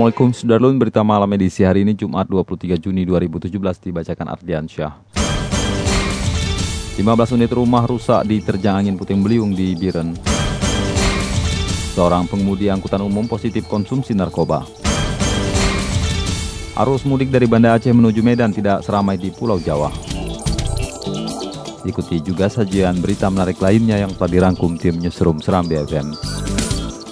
Assalamualaikum Sudarlun, berita malam edisi hari ini Jumat 23 Juni 2017 dibacakan Ardian Syah. 15 unit rumah rusak di terjang angin puting beliung di Biren. Seorang pengemudi angkutan umum positif konsumsi narkoba. Arus mudik dari Banda Aceh menuju Medan tidak seramai di Pulau Jawa. Ikuti juga sajian berita menarik lainnya yang telah dirangkum tim Newsroom Seram BFM.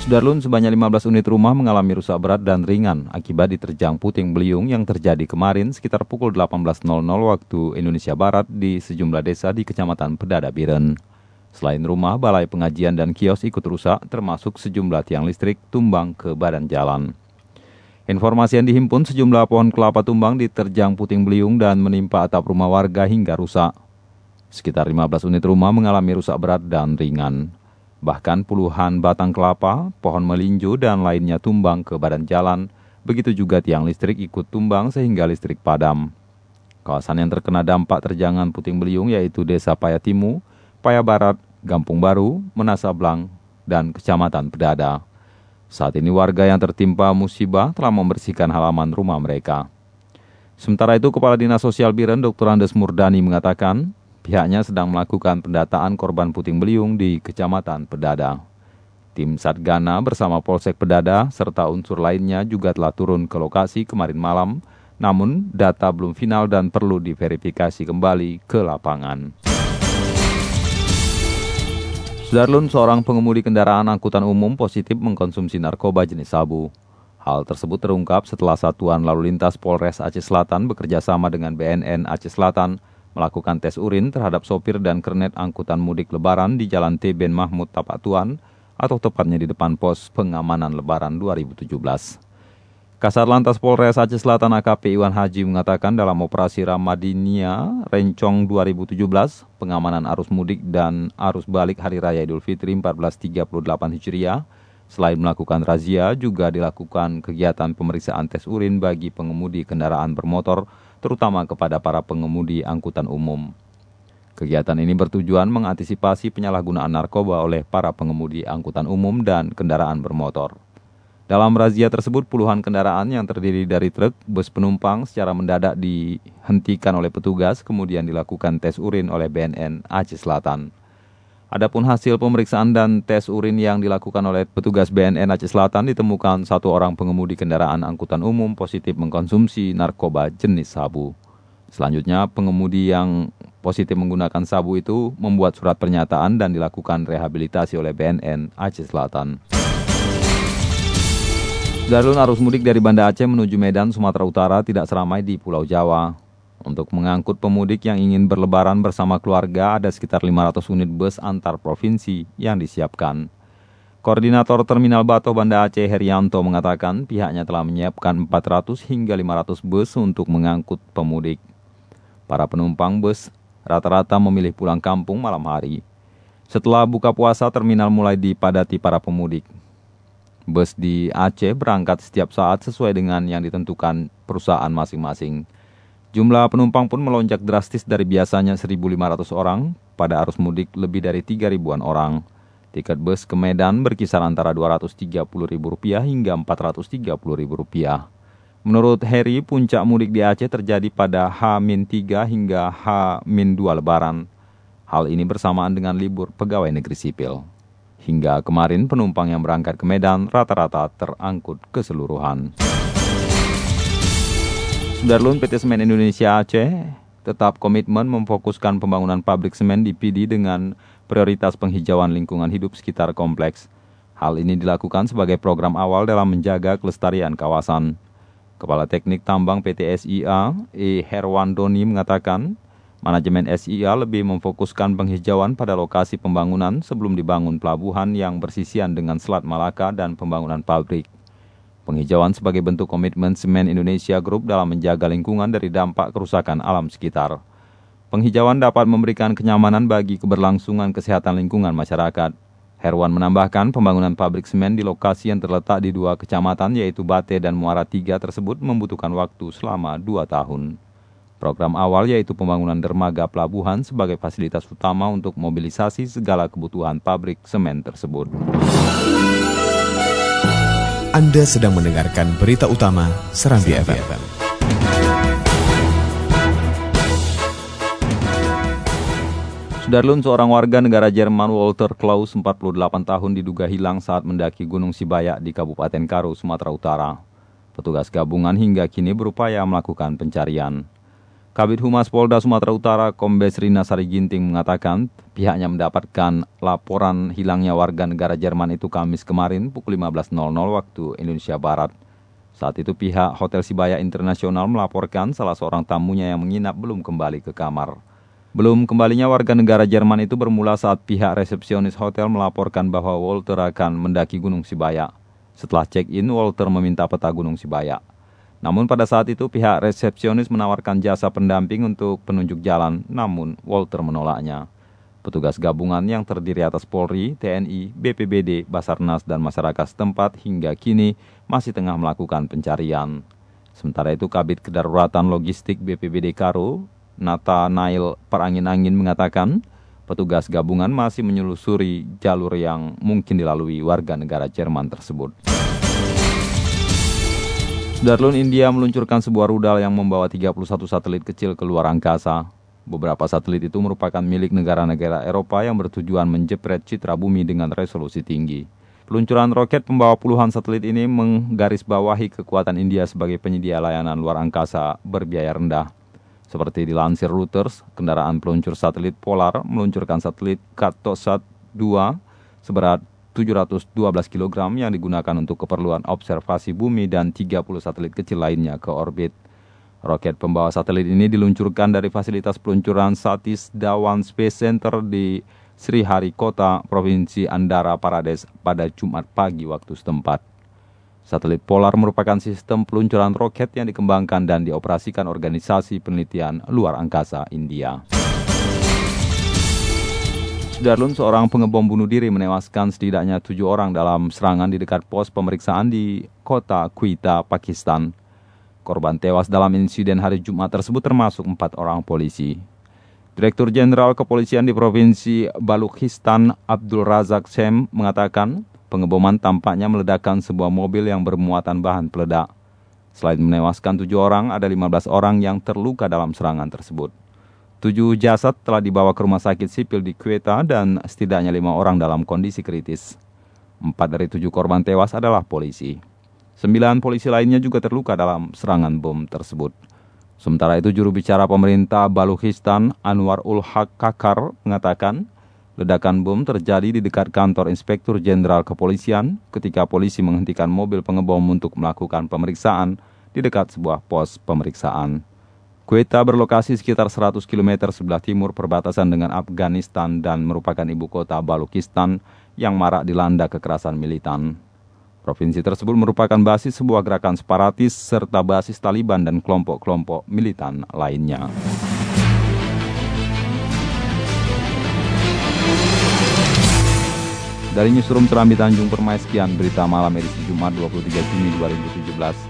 Sudarlun sebanyak 15 unit rumah mengalami rusak berat dan ringan akibat diterjang puting beliung yang terjadi kemarin sekitar pukul 18.00 waktu Indonesia Barat di sejumlah desa di Kecamatan Pedada Biren. Selain rumah, balai pengajian dan kios ikut rusak termasuk sejumlah tiang listrik tumbang ke badan jalan. Informasi yang dihimpun sejumlah pohon kelapa tumbang diterjang puting beliung dan menimpa atap rumah warga hingga rusak. Sekitar 15 unit rumah mengalami rusak berat dan ringan. Bahkan puluhan batang kelapa, pohon melinjo, dan lainnya tumbang ke badan jalan. Begitu juga tiang listrik ikut tumbang sehingga listrik padam. Kawasan yang terkena dampak terjangan puting beliung yaitu Desa Payatimu, Paya Barat, Gampung Baru, Menasablang, dan Kecamatan Pedada. Saat ini warga yang tertimpa musibah telah membersihkan halaman rumah mereka. Sementara itu, Kepala Dinas Sosial Biren Dr. Andes Murdani mengatakan, Pihaknya sedang melakukan pendataan korban puting beliung di Kecamatan Pedada. Tim Satgana bersama Polsek Pedada serta unsur lainnya juga telah turun ke lokasi kemarin malam, namun data belum final dan perlu diverifikasi kembali ke lapangan. Sudarlun, seorang pengemudi kendaraan angkutan umum positif mengkonsumsi narkoba jenis sabu. Hal tersebut terungkap setelah Satuan Lalu Lintas Polres Aceh Selatan bekerja sama dengan BNN Aceh Selatan melakukan tes urin terhadap sopir dan kernet angkutan mudik lebaran di Jalan Teben Mahmud Tapatuan atau tepatnya di depan pos pengamanan lebaran 2017. Kasar Lantas Polres Aceh Selatan AKP Iwan Haji mengatakan dalam operasi Ramadinia Rencong 2017, pengamanan arus mudik dan arus balik Hari Raya Idul Fitri 1438 Hijriah, selain melakukan razia, juga dilakukan kegiatan pemeriksaan tes urin bagi pengemudi kendaraan bermotor terutama kepada para pengemudi angkutan umum. Kegiatan ini bertujuan mengantisipasi penyalahgunaan narkoba oleh para pengemudi angkutan umum dan kendaraan bermotor. Dalam razia tersebut, puluhan kendaraan yang terdiri dari truk, bus penumpang secara mendadak dihentikan oleh petugas, kemudian dilakukan tes urin oleh BNN Aceh Selatan. Adapun hasil pemeriksaan dan tes urin yang dilakukan oleh petugas BNN Aceh Selatan ditemukan satu orang pengemudi kendaraan angkutan umum positif mengkonsumsi narkoba jenis sabu. Selanjutnya, pengemudi yang positif menggunakan sabu itu membuat surat pernyataan dan dilakukan rehabilitasi oleh BNN Aceh Selatan. Darul arus mudik dari Banda Aceh menuju Medan, Sumatera Utara tidak seramai di Pulau Jawa. Untuk mengangkut pemudik yang ingin berlebaran bersama keluarga, ada sekitar 500 unit bus antar provinsi yang disiapkan. Koordinator Terminal Bato Banda Aceh Herianto mengatakan pihaknya telah menyiapkan 400 hingga 500 bus untuk mengangkut pemudik. Para penumpang bus rata-rata memilih pulang kampung malam hari. Setelah buka puasa, terminal mulai dipadati para pemudik. Bus di Aceh berangkat setiap saat sesuai dengan yang ditentukan perusahaan masing-masing. Jumlah penumpang pun melonjak drastis dari biasanya 1.500 orang, pada arus mudik lebih dari 3 ribuan orang. Tiket bus ke Medan berkisar antara Rp230.000 hingga Rp430.000. Menurut Heri, puncak mudik di Aceh terjadi pada H-3 hingga H-2 lebaran. Hal ini bersamaan dengan libur pegawai negeri sipil. Hingga kemarin penumpang yang berangkat ke Medan rata-rata terangkut keseluruhan. Darlun PT Semen Indonesia Aceh tetap komitmen memfokuskan pembangunan pabrik semen di PD dengan prioritas penghijauan lingkungan hidup sekitar kompleks. Hal ini dilakukan sebagai program awal dalam menjaga kelestarian kawasan. Kepala Teknik Tambang PT SIA, E. Herwandoni mengatakan, Manajemen SIA lebih memfokuskan penghijauan pada lokasi pembangunan sebelum dibangun pelabuhan yang bersisian dengan Selat Malaka dan pembangunan pabrik. Penghijauan sebagai bentuk komitmen Semen Indonesia Group dalam menjaga lingkungan dari dampak kerusakan alam sekitar. Penghijauan dapat memberikan kenyamanan bagi keberlangsungan kesehatan lingkungan masyarakat. Herwan menambahkan pembangunan pabrik semen di lokasi yang terletak di dua kecamatan yaitu Bate dan Muara Tiga tersebut membutuhkan waktu selama dua tahun. Program awal yaitu pembangunan dermaga pelabuhan sebagai fasilitas utama untuk mobilisasi segala kebutuhan pabrik semen tersebut. Anda sedang mendengarkan berita utama Serambi, Serambi FM. Sudarlun, seorang warga negara Jerman Walter Klaus, 48 tahun diduga hilang saat mendaki Gunung Sibaya di Kabupaten Karo, Sumatera Utara. Petugas gabungan hingga kini berupaya melakukan pencarian. Kabit Humas Polda Sumatera Utara Kombes Rina Sari Ginting mengatakan pihaknya mendapatkan laporan hilangnya warga negara Jerman itu Kamis kemarin pukul 15.00 waktu Indonesia Barat. Saat itu pihak Hotel Sibaya Internasional melaporkan salah seorang tamunya yang menginap belum kembali ke kamar. Belum kembalinya warga negara Jerman itu bermula saat pihak resepsionis hotel melaporkan bahwa Walter akan mendaki Gunung Sibaya. Setelah check-in, Walter meminta peta Gunung Sibaya. Namun pada saat itu pihak resepsionis menawarkan jasa pendamping untuk penunjuk jalan, namun Walter menolaknya. Petugas gabungan yang terdiri atas Polri, TNI, BPBD, Basarnas, dan masyarakat setempat hingga kini masih tengah melakukan pencarian. Sementara itu Kabit Kedaruratan Logistik BPBD Karo, Nata Nail Perangin-Angin mengatakan, petugas gabungan masih menyelusuri jalur yang mungkin dilalui warga negara Jerman tersebut. Darlun India meluncurkan sebuah rudal yang membawa 31 satelit kecil ke luar angkasa. Beberapa satelit itu merupakan milik negara-negara Eropa yang bertujuan menjepret citra bumi dengan resolusi tinggi. Peluncuran roket pembawa puluhan satelit ini menggarisbawahi kekuatan India sebagai penyedia layanan luar angkasa berbiaya rendah. Seperti dilansir Reuters, kendaraan peluncur satelit Polar meluncurkan satelit Cartosat 2 seberat 712 kg yang digunakan untuk keperluan observasi bumi dan 30 satelit kecil lainnya ke orbit. Roket pembawa satelit ini diluncurkan dari fasilitas peluncuran Satish Dhawan Space Center di Sriharikota, Provinsi Andhra Pradesh pada Jumat pagi waktu setempat. Satelit Polar merupakan sistem peluncuran roket yang dikembangkan dan dioperasikan Organisasi Penelitian Luar Angkasa India. Darlun, seorang pengebom bunuh diri menewaskan setidaknya tujuh orang dalam serangan di dekat pos pemeriksaan di kota Quetta, Pakistan. Korban tewas dalam insiden hari Jumat tersebut termasuk empat orang polisi. Direktur Jenderal Kepolisian di Provinsi Balukistan, Abdul Razak Sem, mengatakan pengeboman tampaknya meledakkan sebuah mobil yang bermuatan bahan peledak. Selain menewaskan tujuh orang, ada 15 orang yang terluka dalam serangan tersebut. Tujuh jasad telah dibawa ke rumah sakit sipil di Quetta dan setidaknya lima orang dalam kondisi kritis. Empat dari tujuh korban tewas adalah polisi. Sembilan polisi lainnya juga terluka dalam serangan bom tersebut. Sementara itu juru bicara pemerintah Balukistan Anwar ul Haq Kakar mengatakan ledakan bom terjadi di dekat kantor Inspektur Jenderal Kepolisian ketika polisi menghentikan mobil pengebom untuk melakukan pemeriksaan di dekat sebuah pos pemeriksaan. Quetta berlokasi sekitar 100 km sebelah timur perbatasan dengan Afghanistan dan merupakan ibu kota Balukistan yang marak dilanda kekerasan militan. Provinsi tersebut merupakan basis sebuah gerakan separatis serta basis Taliban dan kelompok-kelompok militan lainnya. Dari Newsroom Serambi Tanjung Permai sekian berita malam edisi Jumat 23 Juni 2017.